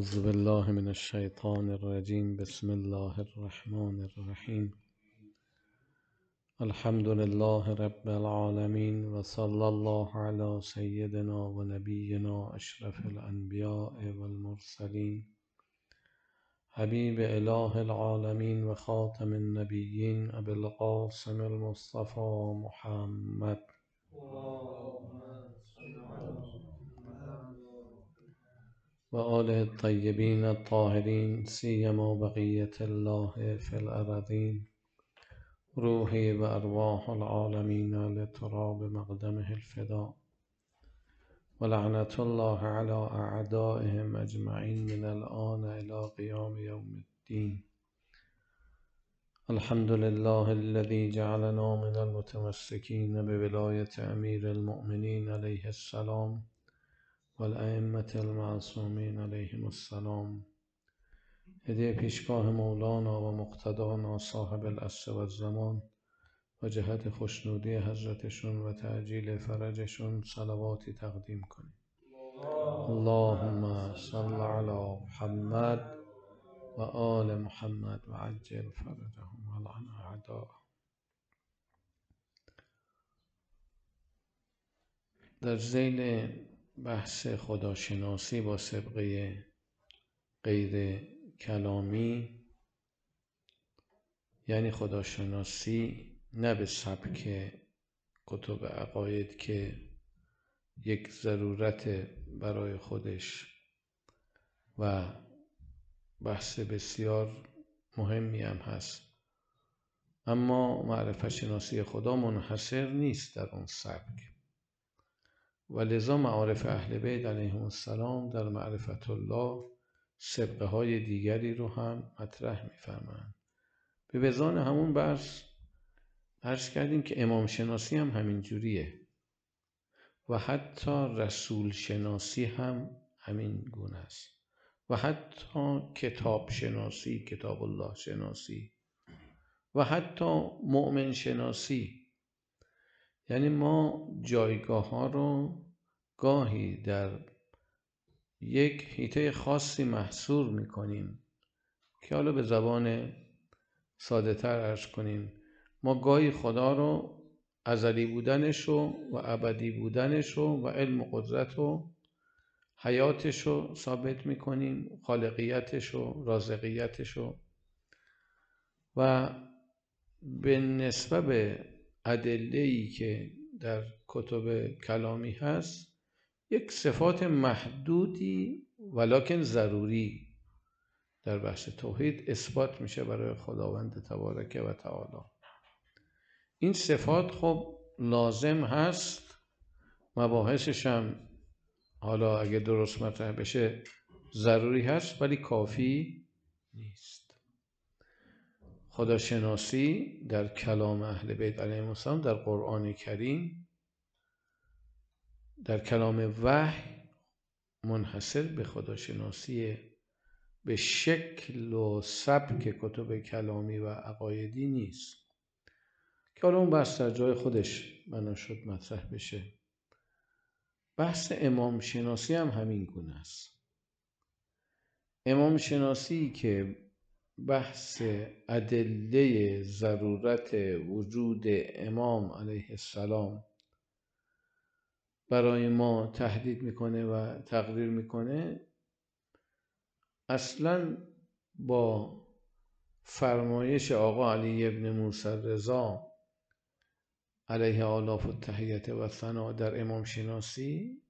أعوذ بالله من الشيطان الرجيم. بسم الله الرحمن الرحيم. الحمد لله رب العالمين وصلى الله على سيدنا ونبينا أشرف الأنبياء والمرسلين. حبيب إله العالمين وخاتم النبيين أبي القاسم المصطفى محمد. وآله الطيبين الطاهرين سيما بقية الله في الأرضين روحي وأرواح العالمين لتراب مقدمه الفداء. ولعنة الله على أعدائهم أجمعين من الآن إلى قيام يوم الدين. الحمد لله الذي جعلنا من المتمسكين بولاية أمير المؤمنين عليه السلام. والأئمة المعصومين عليهم السلام. هدی پیشگاه مولانا و مقتدانا صاحب العصر و الزمان و جهت خوشنودی حضرتشون و تعجیل فرجشون صلواتی تقدیم کنیم. اللهم صل على محمد و آل محمد و عجل فرجهم ولعن اعداءهم. در زیل بحث خداشناسی با سبقه غیر کلامی یعنی خداشناسی نه به سبک کتب عقاید که یک ضرورت برای خودش و بحث بسیار مهمی هم هست. اما معرفت شناسی خدا منحصر نیست در اون سبک. و لذا معارف اهل بیت علیهم السلام در معرفت الله سبقه های دیگری رو هم مطرح میفرمایند. به بزان همون بحث عرض کردیم که امام شناسی هم همین جوریه و حتی رسول شناسی هم همین گونه است. و حتی کتاب شناسی کتاب الله شناسی و حتی مؤمن شناسی یعنی ما جایگاه ها رو گاهی در یک حیطه خاصی محصور می‌کنیم که حالا به زبان ساده تر ارز کنیم. ما گاهی خدا رو ازلی بودنش و ابدی بودنش و علم و قدرت و حیاتش رو ثابت می‌کنیم خالقیتش رو رازقیتش رو. و به نسبت به ادله که در کتب کلامی هست یک صفات محدودی ولکن ضروری در بحث توحید اثبات میشه برای خداوند تبارک و تعالی. این صفات خب لازم هست مباحثش هم حالا اگه درست مطرح بشه ضروری هست ولی کافی نیست. خداشناسی در کلام اهل بیت علیهم السلام در قرآن کریم در کلام وحی منحصر به خداشناسی به شکل و سبک کتب کلامی و عقایدی نیست. که حالا اون بحث در جای خودش بنا شد مطرح بشه. بحث امام شناسی هم همین گونه است. امام شناسی که بحث ادله ضرورت وجود امام علیه السلام برای ما تهدید می‌کنه و تقریر می‌کنه اصلا با فرمایش آقا علی ابن موسی رضا علیه آلاف و تحییت و ثنا در امام شناسی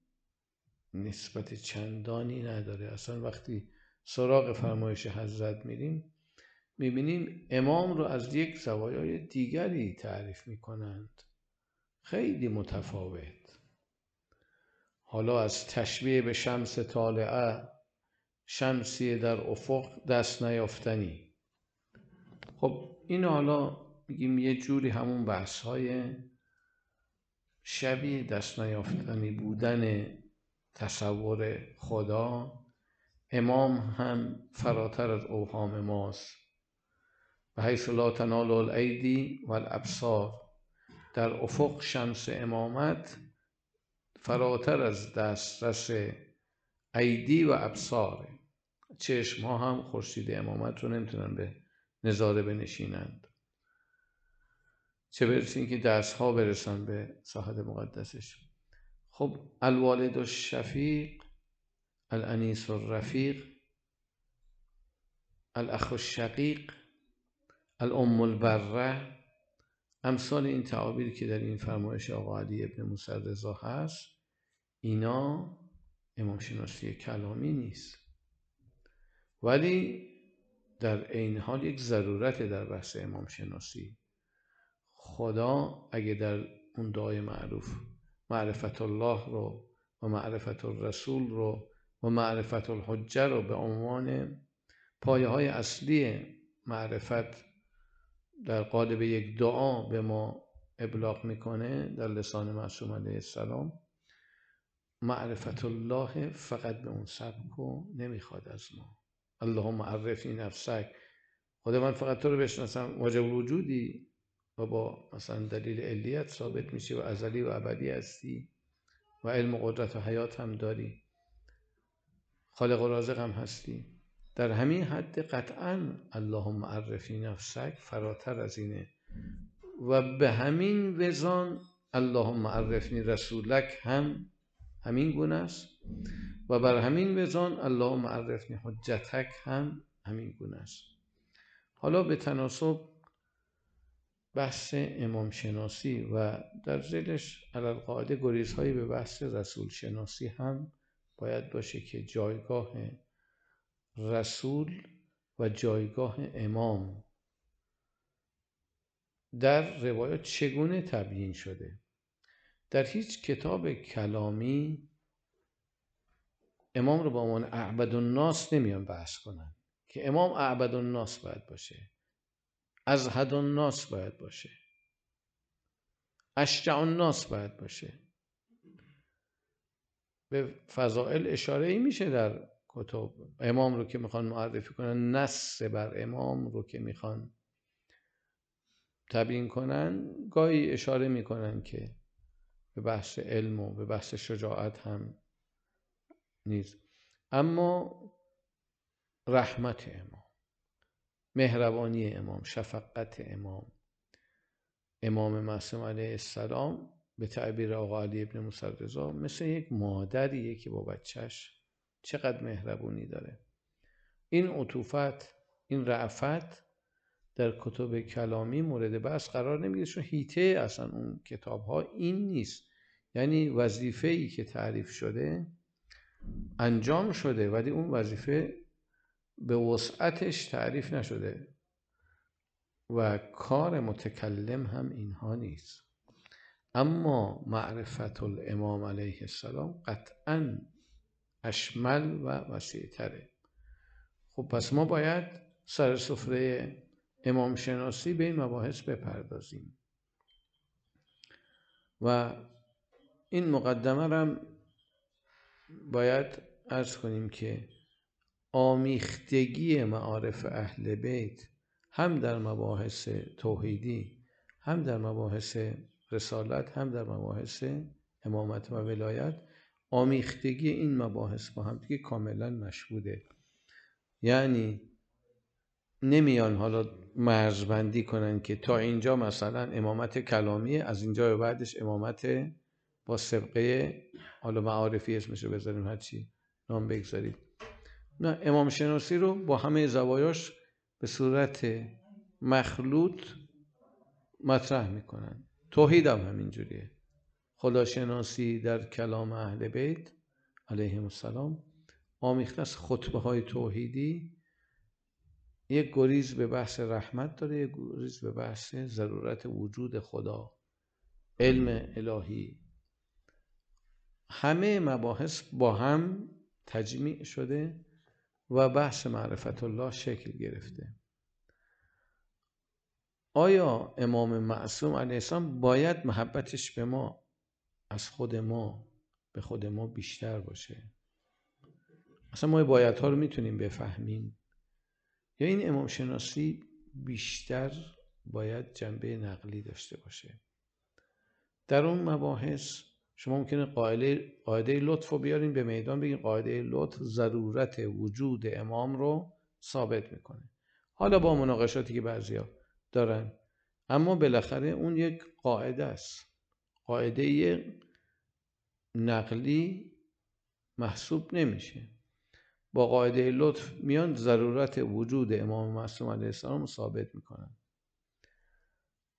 نسبت چندانی نداره. اصلا وقتی سراغ فرمایش حضرت میریم می‌بینیم امام رو از یک زوایای دیگری تعریف می‌کنند. خیلی متفاوت. حالا از تشبیه به شمس طالعه شمسی در افق دست نیافتنی. خب این حالا میگیم یه جوری همون بحث های شبیه دست نیافتنی بودن تصور خدا. امام هم فراتر از اوهام ماست. و حیث لا تنال الایدی و الابصار در افق شمس امامت فراتر از دسترس ایدی و ابصاره چشم ها هم خورشید امامت رو نمی‌تونن به نظاره بنشینند. چه برسیم که درس ها برسن به ساحت مقدسش. خب الوالد و شفیق الانیس و رفیق الاخ الشقیق الام البره امثال این تعابیر که در این فرمایش آقا علی ابن موسی رضا هست اینا امام شناسی کلامی نیست. ولی در عین حال یک ضرورت در بحث امام شناسی خدا اگه در اون دعای معروف معرفت الله رو و معرفت الرسول رو و معرفت الحجه رو به عنوان پایه های اصلی معرفت در قالب یک دعا به ما ابلاغ می‌کنه در لسان معصوم علیه السلام معرفت الله فقط به اون سبک و نمی‌خواد از ما. اللهم عرفی نفسک. خدا من فقط تو رو بشناسم. واجب وجودی. و با مثلا دلیل علیت ثابت میشه و ازلی و ابدی هستی و علم و قدرت و حیات هم داری. خالق و رازق هم هستی. در همین حد قطعا اللهم عرفی نفسک فراتر از اینه. و به همین وزان اللهم عرفنی رسولک هم همین گونه است. و بر همین وزان اللهم عرفنی حجتک هم همین گونه است. حالا به تناسب بحث امام شناسی و در زیرش علالقاعده گریزهایی به بحث رسول شناسی هم باید باشه که جایگاه رسول و جایگاه امام. در روایات چگونه تبیین شده؟ در هیچ کتاب کلامی امام رو به عنوان اعبد الناس نمیان بحث کنن که امام اعبد الناس باید باشه از حد الناس باید باشه اشجع الناس باید باشه. به فضائل اشاره ای میشه در کتب. امام رو که می‌خوان معرفی کنن نص بر امام رو که می‌خوان تبیین کنن گاهی اشاره می‌کنن که به بحث علم و به بحث شجاعت هم نیست. اما رحمت امام مهربانی امام شفقت امام امام معصوم علیه السلام به تعبیر آقا علی ابن موسی رضا مثل یک مادریه که با بچهش چقدر مهربونی داره. این عطوفت این رعفت در کتب کلامی مورد بحث قرار نمی‌گیره چون هیته اصلا اون کتاب ها این نیست. یعنی وظیفه ای که تعریف شده انجام شده ولی اون وظیفه به وسعتش تعریف نشده و کار متکلم هم اینها نیست. اما معرفت الامام علیه السلام قطعا اشمل و وسیع تره خب پس ما باید سر سفره امام شناسی به این مباحث بپردازیم. و این مقدمه هم باید ارز کنیم که آمیختگی معارف اهل بیت هم در مباحث توحیدی هم در مباحث رسالت هم در مباحث امامت و ولایت آمیختگی این مباحث با هم دیگه کاملا مشهوده. یعنی نمیان حالا مرزبندی کنن که تا اینجا مثلا امامت کلامی از اینجا به بعدش امامت با سبقه حالا معارفی اسمش رو بذاریم هرچی نام بگذارید نه امام شناسی رو با همه زوایاش به صورت مخلوط مطرح می‌کنن. توحید هم همینجوریه. خداشناسی در کلام اهل بیت علیهم السلام. آمیخته از خطبه های توحیدی. یک گریز به بحث رحمت داره یک گریز به بحث ضرورت وجود خدا علم الهی. همه مباحث با هم تجمیع شده و بحث معرفت الله شکل گرفته. آیا امام معصوم علیه السلام باید محبتش به ما از خود ما به خود ما بیشتر باشه. اصلا ما باید ها رو می‌تونیم بفهمیم. یا این امام شناسی بیشتر باید جنبه نقلی داشته باشه. در اون مباحث شما ممکنه قاعده قاعده لطف رو بیارین به میدان بگین قاعده لطف ضرورت وجود امام رو ثابت می‌کنه. حالا با مناقشاتی که بعضیا دارن اما بالاخره اون یک قاعده است. قاعده نقلی محسوب نمیشه. با قاعده لطف میان ضرورت وجود امام معصوم علیه السلام ثابت می‌کنن.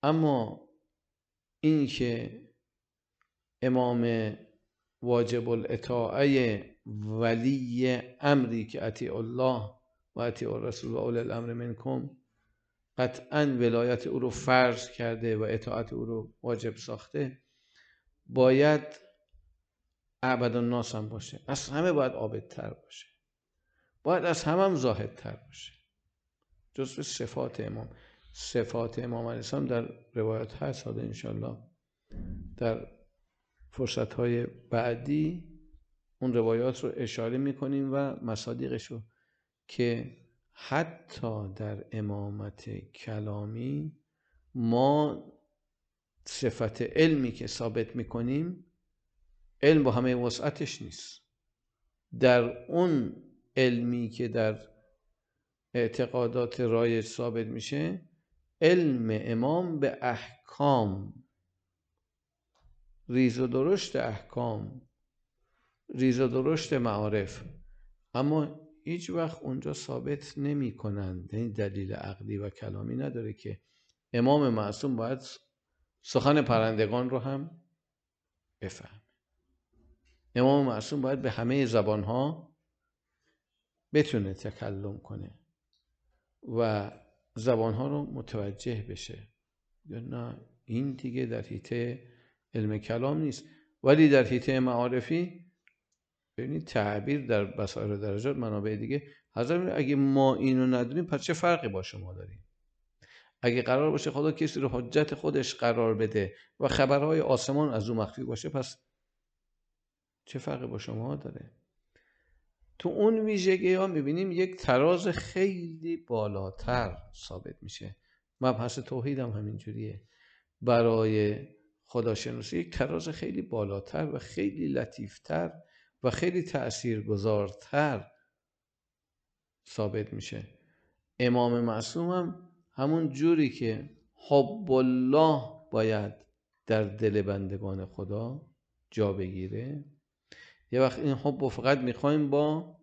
اما این که امام واجب الاطاعه ولی امری که اطیع الله و اطیع الرسول و اول الامر منکم قطعا ولایت او رو فرض کرده و اطاعت او رو واجب ساخته باید عبد الناس هم باشه. از همه باید عابدتر باشه. باید از همه هم زاهدتر باشه. جزو صفات امام. صفات امام علیه السلام در روایت هست. حالا انشالله در فرصت های بعدی اون روایات رو اشاره می‌کنیم و مصادیقش رو که حتی در امامت کلامی ما صفت علمی که ثابت می‌کنیم علم با همه وسعتش نیست. در اون علمی که در اعتقادات رایج ثابت میشه علم امام به احکام ریز و درشت احکام ریز و درشت معارف. اما هیچ وقت اونجا ثابت نمی کنند یعنی دلیل عقلی و کلامی نداره که امام معصوم باید سخن پرندگان رو هم بفهم. امام معصوم باید به همه زبان ها بتونه تکلم کنه و زبان ها رو متوجه بشه. نه این دیگه در حیطه علم کلام نیست. ولی در حیطه معارفی ببینید تعبیر در بسائر درجات منابع دیگه حضرت اگه ما اینو ندونیم پس چه فرقی با شما داریم؟ اگه قرار باشه خدا کسی رو حجت خودش قرار بده و خبرهای آسمان از او مخفی باشه پس چه فرقی با شما داره؟ تو اون ویژگی ها می‌بینیم یک تراز خیلی بالاتر ثابت میشه. مبحث توحید هم همینجوریه برای خداشناسی یک تراز خیلی بالاتر و خیلی لطیفتر و خیلی تأثیرگذارتر ثابت میشه. امام معصوم هم همون جوری که حب الله باید در دل بندگان خدا جا بگیره. یه وقت این حب فقط می‌خوایم با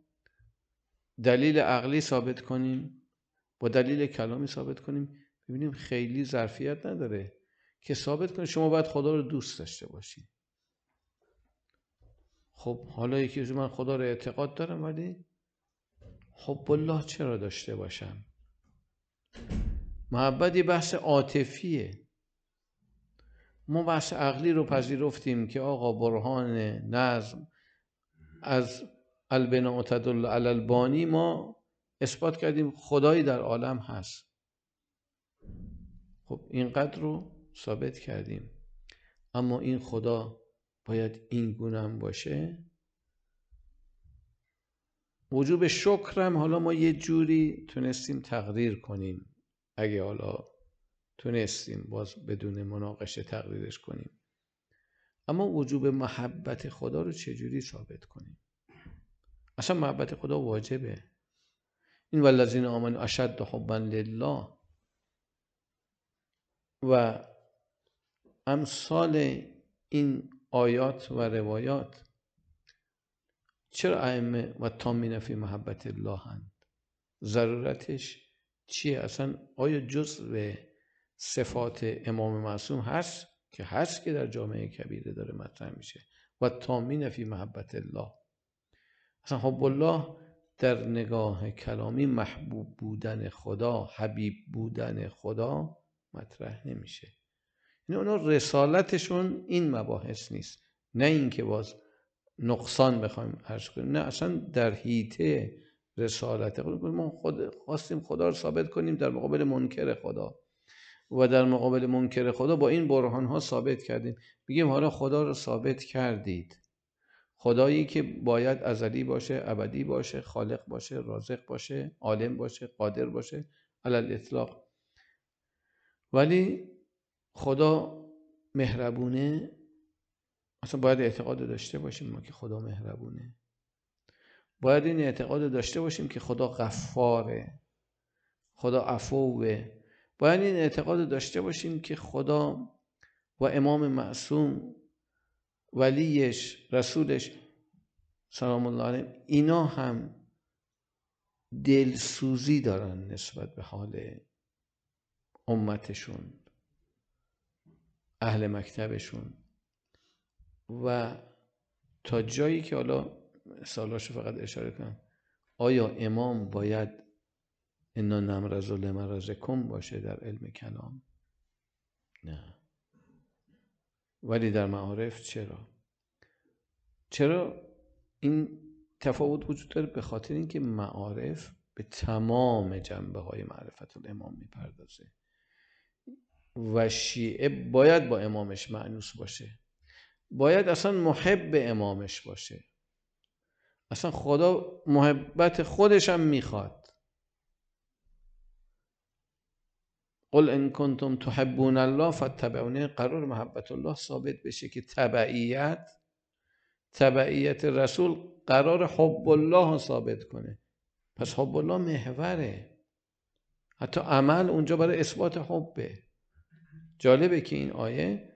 دلیل عقلی ثابت کنیم با دلیل کلامی ثابت کنیم. ببینیم خیلی ظرفیت نداره که ثابت کنیم شما باید خدا رو دوست داشته باشید خب حالا یکی من خدا رو اعتقاد دارم ولی حب الله چرا داشته باشم؟ محبت یه بحث عاطفیه. ما بحث عقلی رو پذیرفتیم که آقا برهان نظم از البنا تدل علی البانی ما اثبات کردیم خدایی در عالم هست. خب اینقدر رو ثابت کردیم. اما این خدا باید این گونم باشه. وجوب شکرم حالا ما یه جوری تونستیم تقدیر کنیم. اگه حالا تونستیم باز بدون مناقشه تقدیرش کنیم. اما وجوب محبت خدا رو چجوری ثابت کنیم؟ اصلا محبت خدا واجبه. این والذین آمنوا اشد حبا لله. و امثال این آیات و روایات چرا ائمه و تامین فی محبت الله هند ضرورتش چیه؟ اصلا آیا جزء صفات امام معصوم هست که هست که در جامعه کبیره داره مطرح میشه؟ و تامین فی محبت الله. اصلا حب الله در نگاه کلامی محبوب بودن خدا حبیب بودن خدا مطرح نمیشه. این اونا رسالتشون این مباحث نیست. نه اینکه باز نقصان بخوایم عرض کنیم. نه اصلا در حیطه رسالت. ما خود خواستیم خدا رو ثابت کنیم در مقابل منکر خدا. و در مقابل منکر خدا با این برهان ها ثابت کردیم. بگیم حالا خدا رو ثابت کردید. خدایی که باید ازلی باشه ابدی باشه خالق باشه رازق باشه عالم باشه قادر باشه علل اطلاق ولی خدا مهربونه. اصلا باید اعتقاد داشته باشیم ما که خدا مهربونه. باید این اعتقاد داشته باشیم که خدا غفاره خدا عفوه. باید این اعتقاد داشته باشیم که خدا و امام معصوم ولیش رسولش سلام الله علیه اینا هم دلسوزی دارن نسبت به حال امتشون اهل مکتبشون. و تا جایی که حالا سالاشو فقط اشاره کنم. آیا امام باید انا نمرز و لمرزکم باشه در علم کلام؟ نه. ولی در معارف چرا؟ چرا این تفاوت وجود داره؟ به خاطر اینکه معارف به تمام جنبه های معرفت الامام می‌پردازه. و شیعه باید با امامش معنوس باشه. باید اصلا محب امامش باشه. اصلا خدا محبت خودش هم می‌خواد. قل ان کنتم تحبون الله فاتبعونی قرار محبت الله ثابت بشه که تبعیت تبعیت رسول قرار حب الله ثابت کنه. پس حب الله محوره. حتی عمل اونجا برای اثبات حبه. جالبه که این آیه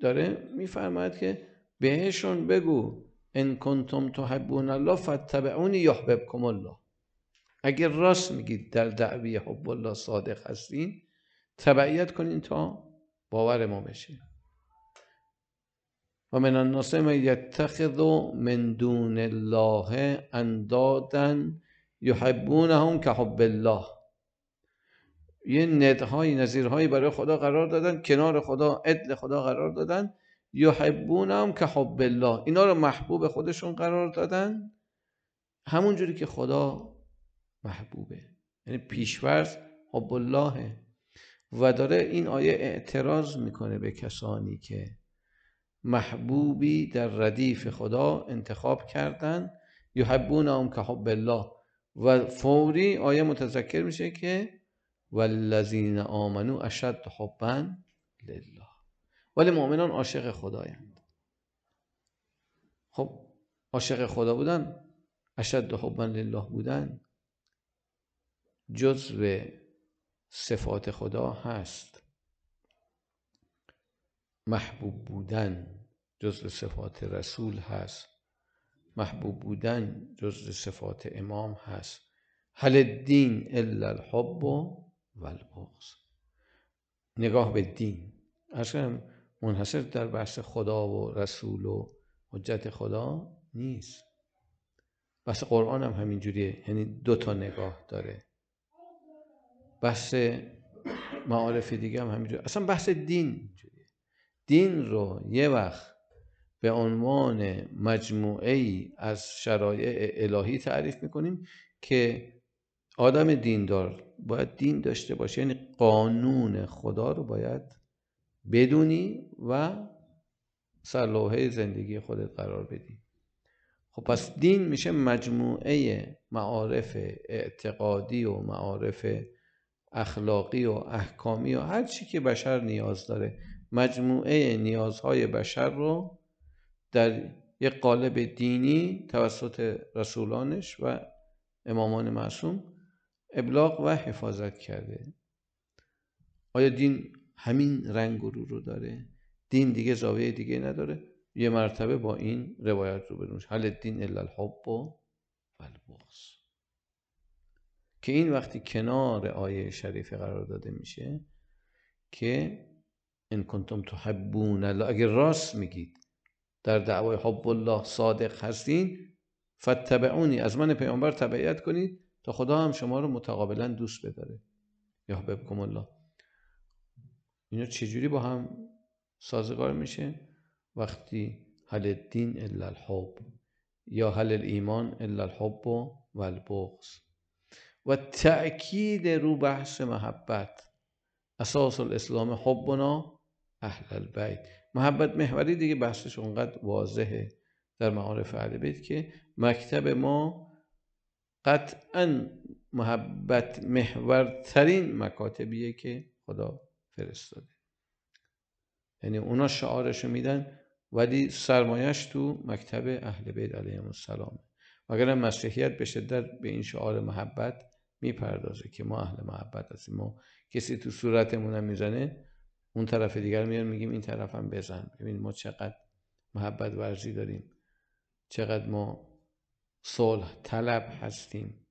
داره میفرماید که بهشون بگو ان کنتم تحبون الله فاتبعونی یحببکم الله. اگر راست میگید در دعوی حب الله صادق هستین تبعیت کنین تا باور ما بشه. و من الناس من یتخذ من دون الله اندادا یحبونهم که حب الله. یه ندهای نظیرهایی برای خدا قرار دادن کنار خدا عدل خدا قرار دادن. یحبونهم که حب الله. اینا رو محبوب خودشون قرار دادن. همون جوری که خدا محبوبه. یعنی پیشورز حب الله و داره این آیه اعتراض می‌کنه به کسانی که محبوبی در ردیف خدا انتخاب کردن. یحبون اون که حب الله. و فوری آیه متذکر میشه که والذین آمنو اشد حبا لله. ولی مؤمنان عاشق خدایند. خب عاشق خدا بودن اشد حبا لله بودن جزو صفات خدا هست. محبوب بودن جزء صفات رسول هست. محبوب بودن جزء صفات امام هست. هل الدین الا الحب و البغض. نگاه به دین. اصلا منحصر در بحث خدا و رسول و حجت خدا نیست. بحث قرآن هم همینجوریه. یعنی دو تا نگاه داره. بحث معارف دیگه هم همینجوریه. اصلا بحث دین دین رو یه وقت به عنوان مجموعه ای از شرایع الهی تعریف می‌کنیم که آدم دیندار باید دین داشته باشه. یعنی قانون خدا رو باید بدونی و سرلوحه زندگی خودت قرار بدی. خب پس دین میشه مجموعه معارف اعتقادی و معارف اخلاقی و احکامی و هر چی که بشر نیاز داره. مجموعه نیازهای بشر رو در یک قالب دینی توسط رسولانش و امامان معصوم ابلاغ و حفاظت کرده. آیا دین همین رنگ و رو رو داره. دین دیگه زاویه دیگه نداره. یه مرتبه با این روایت رو بدونش. حل دین الا الحب و البغض. که این وقتی کنار آیه شریفه قرار داده میشه که ان کنتم تحبون الله اگر راست میگید در دعوای حب الله صادق هستین فتبعونی از من پیامبر تبعیت کنید تا خدا هم شما رو متقابلا دوست بداره. یحببکم الله. اینا چجوری با هم سازگار میشه؟ وقتی هل الدین الا الحب یا هل الایمان الا الحب و البغض. و تأکید رو بحث محبت. اساس الاسلام حبنا اهل البیت. محبت محوری دیگه بحثش اونقدر واضحه در معارف اهل بیت که مکتب ما قطعا محبت محورترین مکاتبیه که خدا فرستاده. یعنی اونا شعارشو میدن ولی سرمایش تو مکتب اهل بیت علیهم السلام اگر مسیحیت به شدت به این شعار محبت می‌پردازه که ما اهل محبت هستیم. ما کسی تو صورتمون هم می‌زنه اون طرف دیگر میاد میگیم این طرف هم بزن. ببین ما چقدر محبت ورزی داریم. چقدر ما صلح طلب هستیم.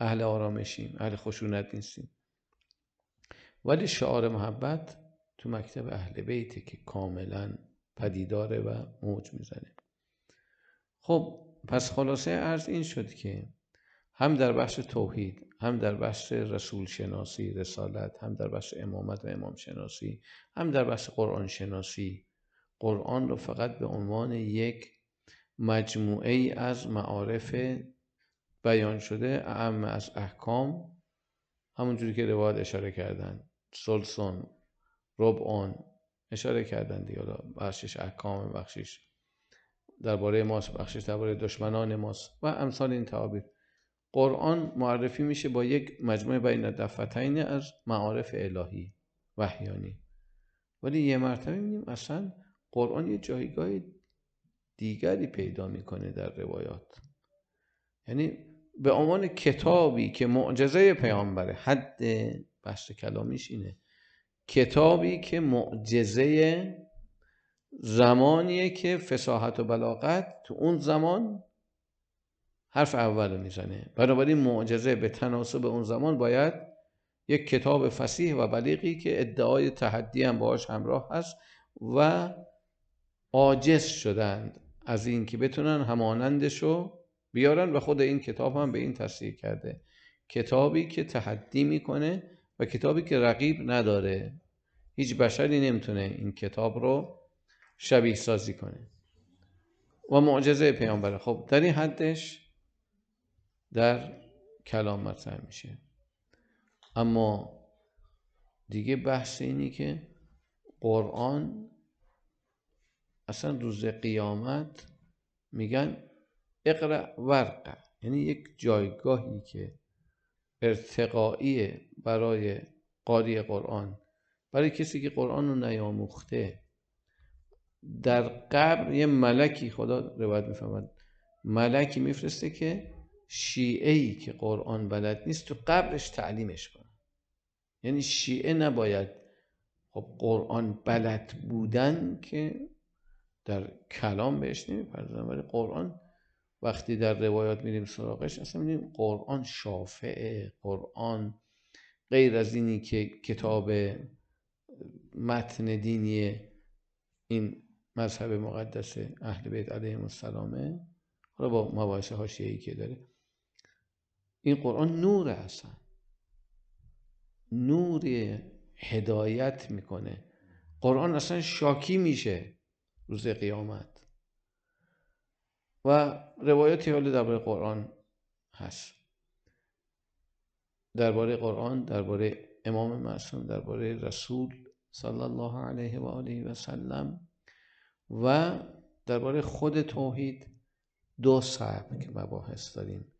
اهل آرامشیم اهل خشونت نیستیم. ولی شعار محبت تو مکتب اهل بیته که کاملا پدیداره و موج می‌زنه. خب پس خلاصه عرض این شد که هم در بخش توحید هم در بخش رسول شناسی رسالت هم در بخش امامت و امام شناسی هم در بخش قرآن شناسی قرآن رو فقط به عنوان یک مجموعه ای از معارف بیان شده اعم از احکام همونجوری که روایت اشاره کردن. سلسون ربعون اشاره کردن دیگه بخشش احکام بخشش درباره ماست بخشش درباره دشمنان ماست و امثال این تعابیر. قرآن معرفی میشه با یک مجموعه بین دفتین از معارف الهی وحیانی. ولی یه مرتبه می‌بینیم اصلا قرآن یه جایگاه دیگری پیدا می‌کنه در روایات. یعنی به عنوان کتابی که معجزه پیامبره حد بحث کلامیش اینه. کتابی که معجزه زمانیه که فساحت و بلاغت تو اون زمان حرف اول می‌زنه. بنابراین معجزه به تناسب اون زمان باید یک کتاب فسیح و بلیغی که ادعای تحدی هم باهاش همراه هست و عاجز شدند از این که بتونن همانندشو بیارن و خود این کتاب هم به این تصدیق کرده. کتابی که تحدی می‌کنه کتابی که رقیب نداره هیچ بشری نمی‌تونه این کتاب رو شبیه سازی کنه. و معجزه پیامبره. خب در این حدش در کلام مطرح میشه. اما دیگه بحث اینی که قرآن اصلا روز قیامت میگن اقرا ورقه. یعنی یک جایگاهی که ارتقایی برای قاری قرآن. برای کسی که قرآن رو نیاموخته. در قبر یه ملکی خدا روایت می‌فهمد ملکی میفرسته که شیعه ای که قرآن بلد نیست تو قبرش تعلیمش کنه. یعنی شیعه نباید خب قرآن بلد بودن که در کلام بهش نمی‌پردازن ولی قرآن وقتی در روایات میریم سراغش اصلا میریم قرآن شافعه قرآن غیر از اینی که کتاب متن دینی این مذهب مقدس اهل بیت علیهم السلامه حالا با مباحث حاشیه‌ای که داره. این قرآن نور اصلا. نور هدایت می‌کنه. قرآن اصلا شاکی میشه روز قیامت. و روایاتی حالا درباره قرآن هست. درباره قرآن درباره امام معصوم درباره رسول صلی الله علیه و آله و سلم و درباره خود توحید دو سبک مباحث داریم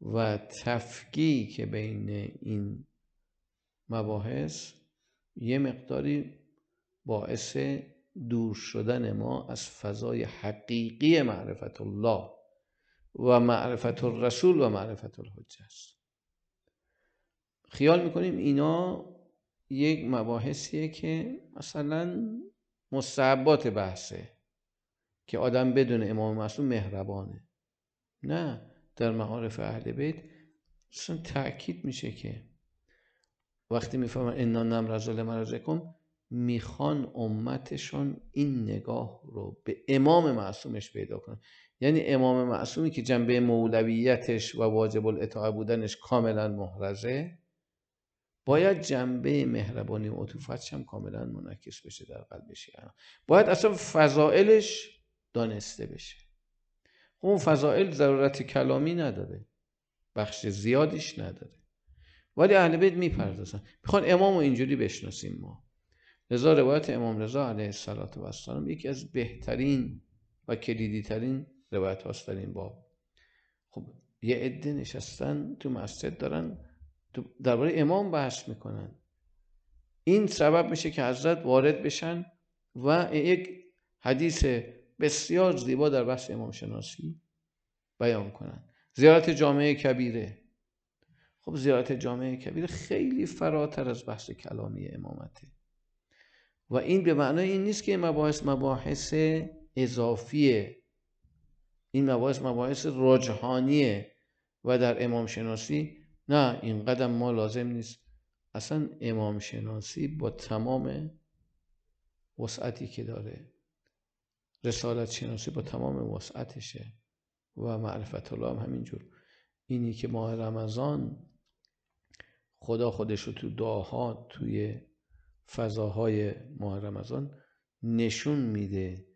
و تفکیک بین این مباحث یه مقداری باعث دور شدن ما از فضای حقیقی معرفت الله و معرفت الرسول و معرفت الحجه است. خیال می‌کنیم اینا یک مباحثیه که مثلا مستحبات بحثه که آدم بدون امام معصوم مهربانه. نه در معارف اهل بیت اصلا تاکید میشه که وقتی می‌فهمن انا نمرز لمرزکم می‌خوان امتشون این نگاه رو به امام معصومش پیدا کنن. یعنی امام معصومی که جنبه مولویتش و واجب الاطاعه بودنش کاملا محرزه باید جنبه مهربانی و عطوفتش هم کاملا منعکس بشه در قلب شیعه باید اصلا فضائلش دانسته بشه. خب اون فضائل ضرورت کلامی نداره بخش زیادیش نداره. ولی اهل بیت می‌پردازن. می‌خوان امام رو اینجوری بشناسیم ما. لذا روایت امام رضا علیه السلام یکی از بهترین و کلیدی ترین روایت هاست در این باب. خب یه عده نشستن تو مسجد دارن درباره امام بحث می‌کنن. این سبب میشه که حضرت وارد بشن و یک حدیث بسیار زیبا در بحث امام شناسی بیان کنند زیارت جامعه کبیره. خب زیارت جامعه کبیره خیلی فراتر از بحث کلامی امامته. و این به معنای این نیست که مباحث مباحث اضافیه. این مباحث مباحث رجحانیه و در امام شناسی نه این قدم ما لازم نیست. اصلا امام شناسی با تمام وسعتی که داره رسالت شناسی با تمام وسعتشه و معرفت الله هم همینجور. اینی که ماه رمضان خدا خودش رو تو دعاها توی فضاهای ماه رمضان نشون میده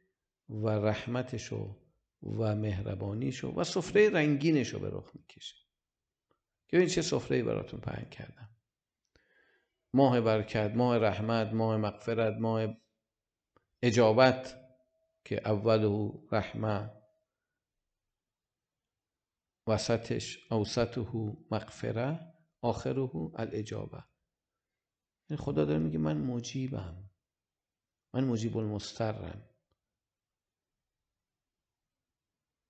و رحمتشو و مهربانیشو و سفره رنگینشو به رخ می‌کشه. که این چه سفره براتون پهن کردم. ماه برکت ماه رحمت ماه مغفرت ماه اجابت که اول رحمه وسطش اوسطه مغفره آخره الاجابه. یعنی خدا داره میگه من مجیبم. من مجیب المسترم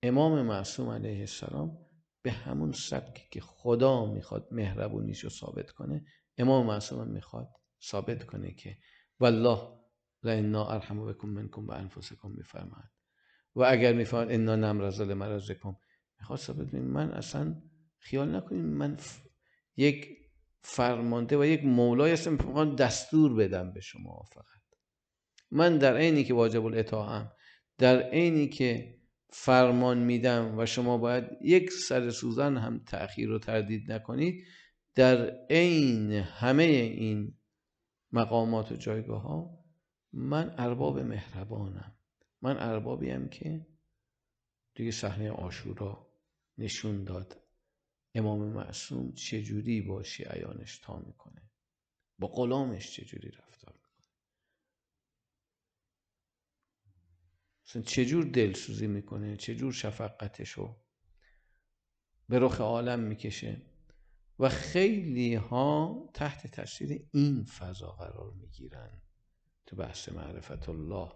امام معصوم علیه السلام به همون سبکی که خدا می‌خواد مهربونیش رو ثابت کنه امام معصوم می‌خواد ثابت کنه که والله لا انا ارحم بکم منکم به انفسکم میفرماد و اگر میفرماد انا نمرز لمرزکم می‌خواد ثابت کنه. من اصلا خیال نکنید من یک فرمانده و یک مولای هستم می‌خوام دستور بدم به شما فقط. من در عینی که واجب الاطاعم در عینی که فرمان میدم و شما باید یک سر سوزن هم تأخیر و تردید نکنید در عین همه این مقامات و جایگاه ها من ارباب مهربانم. من اربابیم که دیگه صحنه آشورا نشون داد. امام معصوم چجوری با شیعیانش تا می‌کنه؟ با غلامش چجوری رفتار می‌کنه؟ مثلا چجور دلسوزی می‌کنه؟ چجور شفقتشو به رخ عالم می‌کشه؟ و خیلی ها تحت تاثیر این فضا قرار می‌گیرن تو بحث معرفت الله.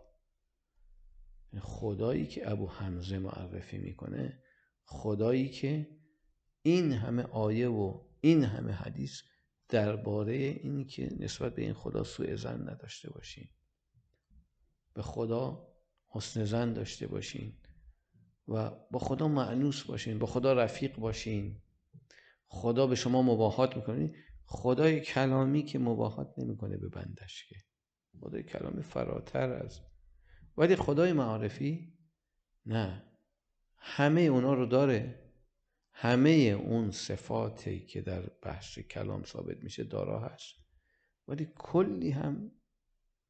خدایی که ابو حمزه معرفی می‌کنه خدایی که این همه آیه و این همه حدیث درباره این که نسبت به این خدا سوء زن نداشته باشین. به خدا حسن زن داشته باشین و با خدا معنوس باشین با خدا رفیق باشین. خدا به شما مباهات می‌کنه. خدای کلامی که مباهات نمی‌کنه به بندش که. خدای کلامی فراتر از. ولی خدای معارفی نه. همه اونا رو داره. همه اون صفاتی که در بحث کلام ثابت میشه دارا هست. ولی کلی هم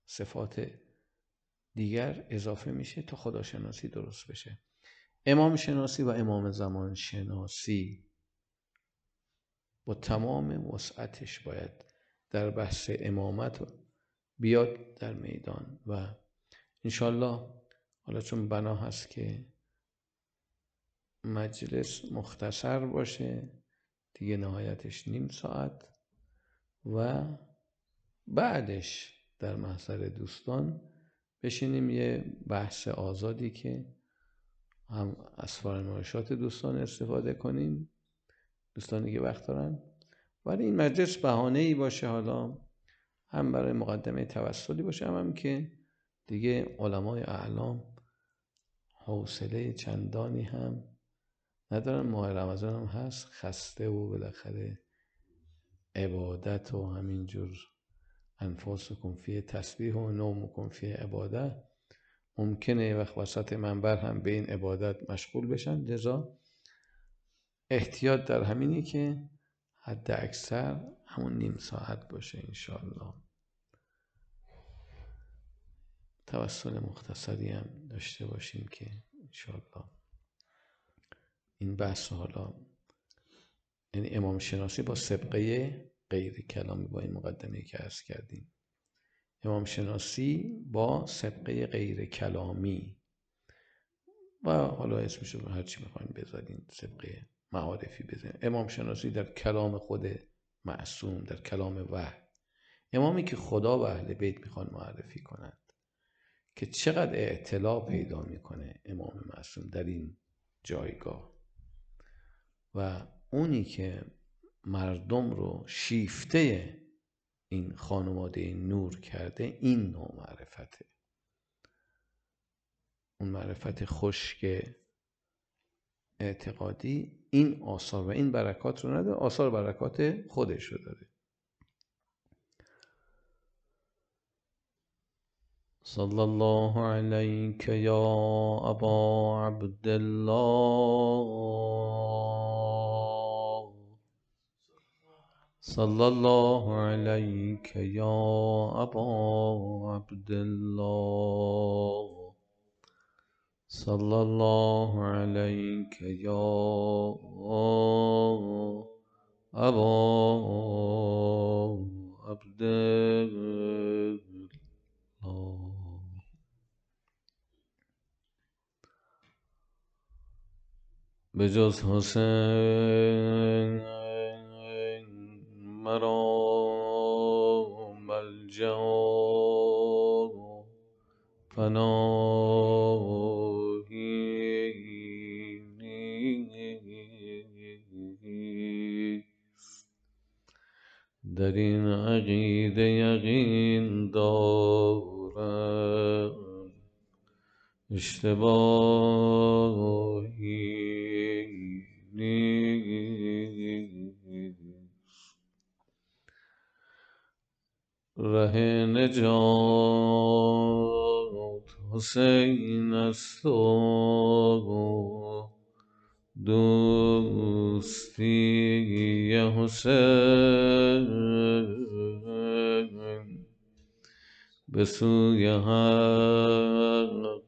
صفات دیگر اضافه میشه تا خداشناسی درست بشه. امام شناسی و امام زمان شناسی با تمام وسعتش باید در بحث امامت بیاد در میدان و انشالله حالا چون بنا هست که مجلس مختصر باشه. دیگه نهایتش نیم ساعت. و بعدش در محضر دوستان بشینیم یه بحث آزادی که هم از فرمایشات دوستان استفاده کنیم. دوستانی که وقت دارن. ولی این مجلس بهانه ای باشه حالا. هم برای مقدمه توسلی باشه هم, هم که دیگه علمای اعلام حوصله چندانی هم ندارن ماه رمضان هم هست. خسته و بالاخره عبادت و همینجور انفاس و کنفی تسبیح و نوم و کنفی عبادت ممکنه وقت وسط منبر هم به این عبادت مشغول بشن. لذا احتیاط در همینی که حد اکثر همون نیم ساعت باشه انشالله توسل مختصری هم داشته باشیم که انشالله این بحث حالا یعنی امام شناسی با سبقه غیر کلامی با این مقدمه که عرض کردیم. امام شناسی با سبقه غیر کلامی. و حالا اسمش رو هر چی می‌خواین بذارین سبقه معارفی بزنین امام شناسی در کلام خود معصوم در کلام وحی. امامی که خدا و اهل بیت می‌خوان معرفی کنند که چقدر اعتلاع پیدا می‌کنه امام معصوم در این جایگاه. و اونی که مردم رو شیفته این خانواده نور کرده این نوع معرفته. اون معرفت خشک اعتقادی این آثار و این برکات رو نداره آثار برکات خودش رو داره. صلى الله عليك يا أبا عبد الله صلى الله عليك يا أبا عبد الله. صلى الله عليك يا أبا عبد الله. به جز حسین مرا ملجا پناهی در این عقیده یقین دارم اشتباهی حسین است و دوستی حسین به سوی حق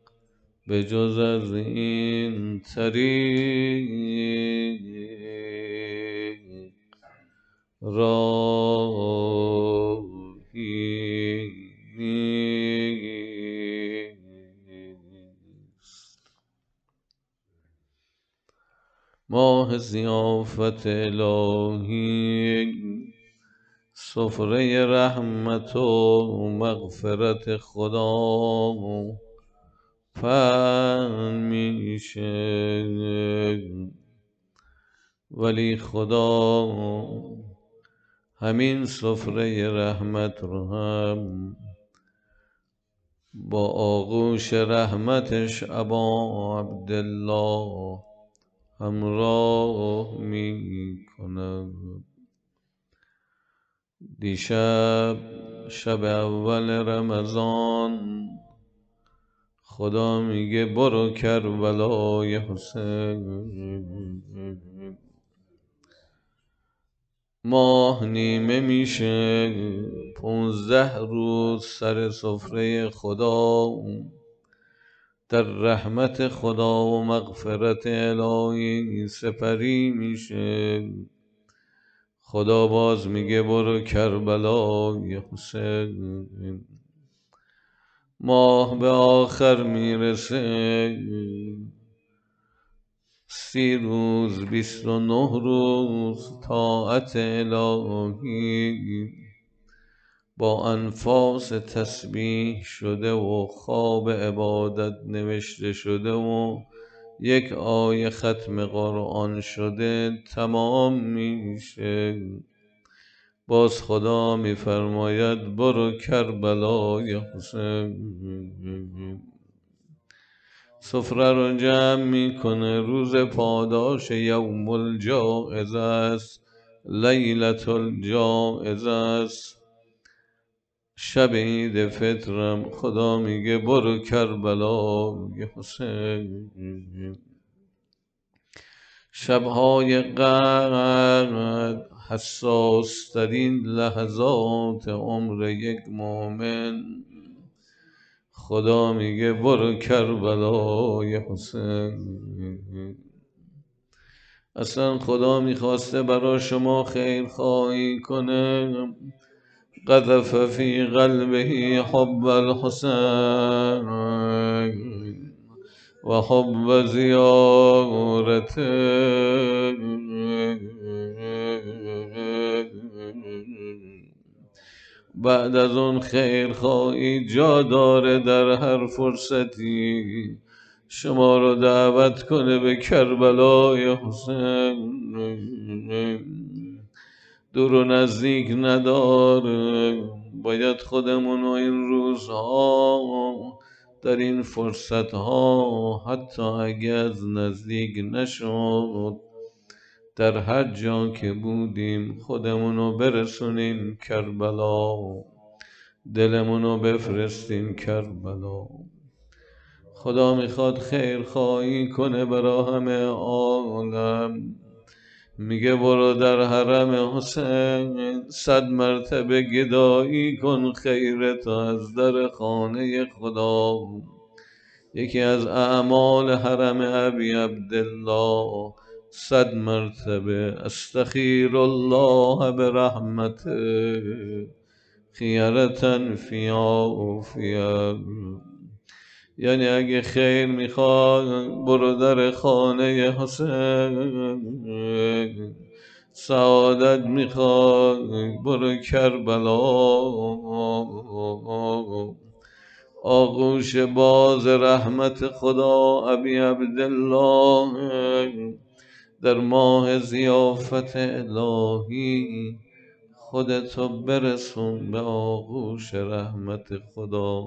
به جز از این طریق زیافت الهی. سفره رحمت و مغفرت خدا پهن میشه. ولی خدا همین سفره رحمت رو هم با آغوش رحمتش ابا عبدالله همراه می‌کنه دیشب شب اول رمضان خدا میگه برو کربلای حسین. ماه نیمه میشه پونزده روز سر سفره خدا. در رحمت خدا و مغفرت الهی سپری میشه. خدا باز میگه برو کربلای حسین. ماه به آخر می‌رسه. سی روز بیست و نه روز طاعت الهی. با انفاس تسبیح شده و خواب عبادت نوشته شده و یک آیه ختم قرآن شده تمام میشه. باز خدا میفرماید برو کربلای حسین. سفره رو جمع می‌کنه روز پاداش یوم الجائزه است لیلت الجائزه است شب عید فطرم خدا میگه برو کربلای حسین. شبهای قرد حساس ترین لحظات عمر یک مؤمن. خدا میگه برو کربلای حسین. اصلا خدا می‌خواسته برا شما خیر خواهی کنه. قذف فی قلبه حب الحسین و حب زیارته بعد از اون خیر خواهی جا داره در هر فرصتی. شما رو دعوت کنه به کربلای حسین. دور و نزدیک نداره. باید خودمون و این روزها در این فرصت ها حتی از نزدیک نشد در هر جا که بودیم خودمونو برسونیم کربلا. دلمونو بفرستیم کربلا. خدا می‌خواد خیر خواهی کنه برا همه عالم. میگه برو در حرم حسین صد مرتبه گدایی کن خیرت از در خانه خدا. یکی از اعمال حرم ابی عبدالله صد مرتبه استخیر الله به رحمت خیرتن فیا و فیا یعنی اگه خیر می‌خواد برو در خانه حسین. سعادت می‌خواد برو کربلا. آغوش باز رحمت خدا ابی عبدالله در ماه زیافت الهی. خودتو برسون به آغوش رحمت خدا.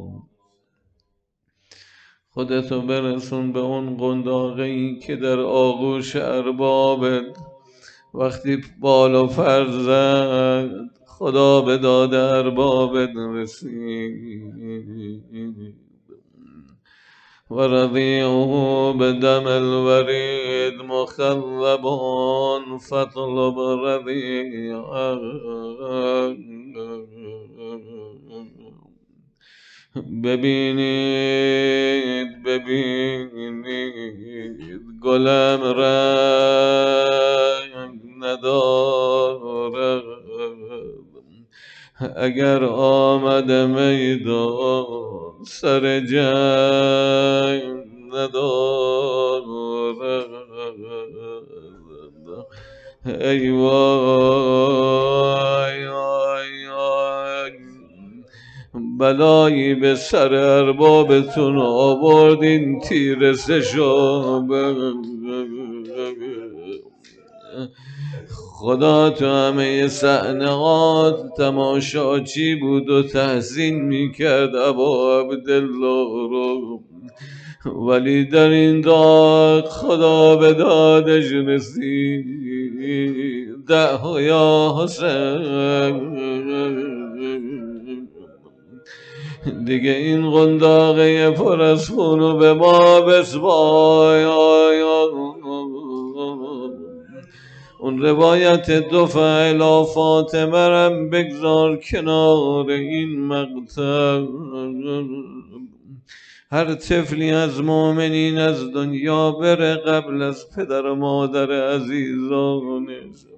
خودتو برسون به اون قنداقه ای که در آغوش اربابت. وقتی بال و فرزد خدا به داد اربابت رسید. ورضيعه بدم الوريد مخلب فاطلب رضيعا ببینید ببینید گلم رنگ ندارد. اگر آمد میدان سر جنگ ندارد. ای وای بلایی به سر اربابتون آوردین تیر سشابه خدا تو همه صحنهات تماشاچی بود و تحسین می‌کرد ابا عبدالله رو. ولی در این داد خدا به دادش رسید. ده یا حسین دیگه این قنداقه پر از خونو به ما بسپای اون روایت دو فعلا فاطمه رم بگذار کنار این مقتل هر طفلی از مؤمنین از دنیا بره قبل از پدر و مادر عزیزانش.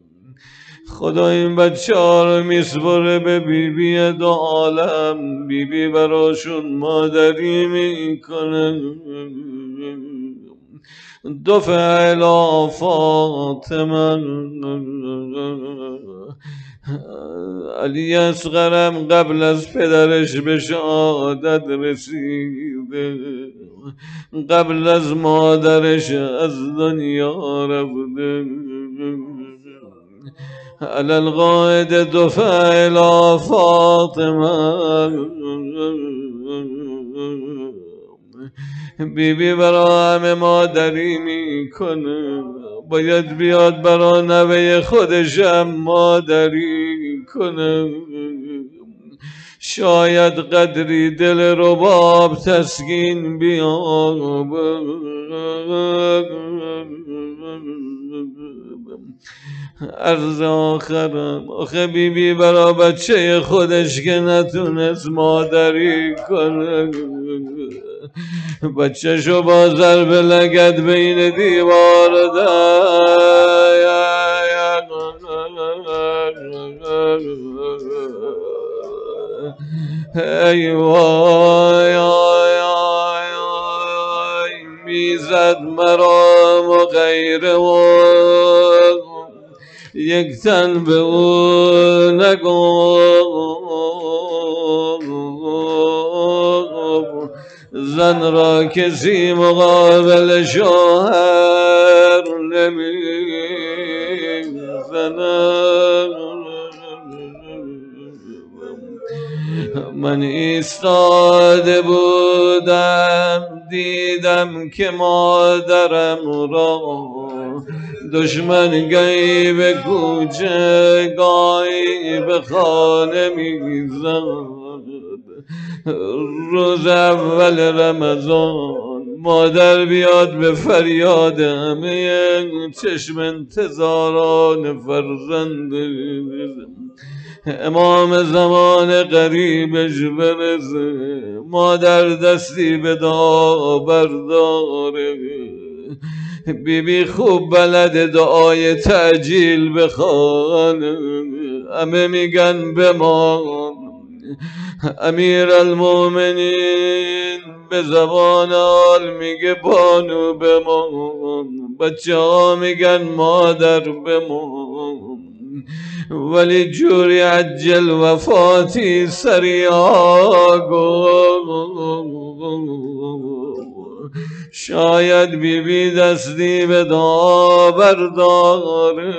خدا این بچه ها رو میسپره به بیبی دو عالم. بیبی براشون مادری می‌کنه. دو فعل فاطمه علی اصغرم قبل از پدرش به شهادت رسیده. قبل از مادرش از دنیا رفته. على القائد دفع فاطمه بیبی بی برا همه مادری می‌کنه. باید بیاد برا نوه خودشم مادری کنه. شاید قدری دل رباب تسکین بیاب از آخرم. آخه بیبی بی برا بچه خودش که نتونست مادری کنه. بچه شو با ضرب لگت بین دیوار ای وای می‌زد مرا و غیره و یک تن به او نگو زن را کسی مقابل شوهر نمی من استاد بودم دیدم که مادرم را دشمن گایی به کوچه گایی به خانه می‌زد روز اول رمضان مادر بیاد به فریاد همه چشم انتظاران فرزند امام زمان قریبش برزه مادر دستی به دا برداره بی بی خوب بلد دعای تعجیل بخوان. همه میگن بمان. امیر المومنین به زبان آل میگه بانو بمان. بچه ها میگن مادر بمان. ولی جوری عجل وفاتی سریعا شاید بی بی دستی به برداره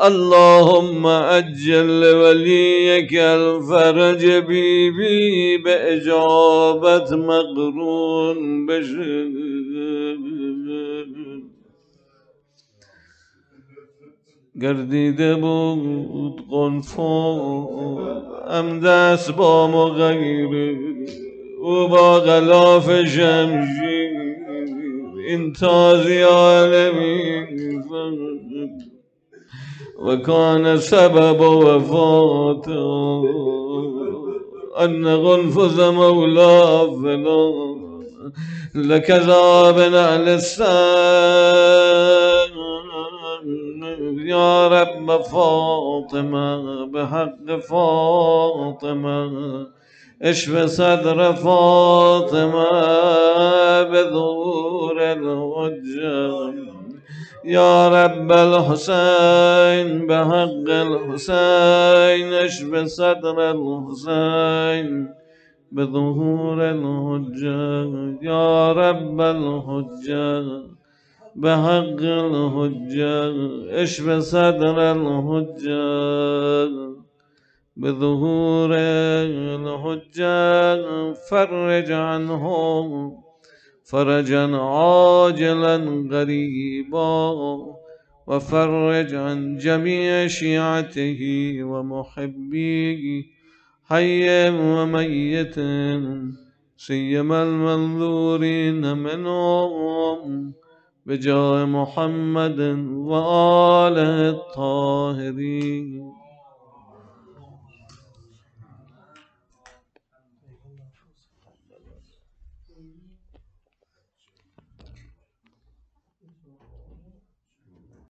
اللهم عجل ولیک الفرج بی بی به اجابت مقرون بشه گردیده بود قنفو ام دست با مغیره وباغلا في شمشي انتاز عالمي وكان سبب وفاته أن غنفذ مولاه فلان لكذا من أهل السلام يا رب فاطمة بحق فاطمة. اشف صدر فاطمه به ظهور یا رب الحسین به حق الحسین اشف صدر الحسین به ظهور الحجه یا رب الحجه به حق الحجه اشف صدر الحجه بظهور الحجة فرج عنهم فرجا عاجلا غريبا وفرج عن جميع شيعته ومحبيه حي وميت سيما المنظورين منهم بجاه محمد وآله الطاهرين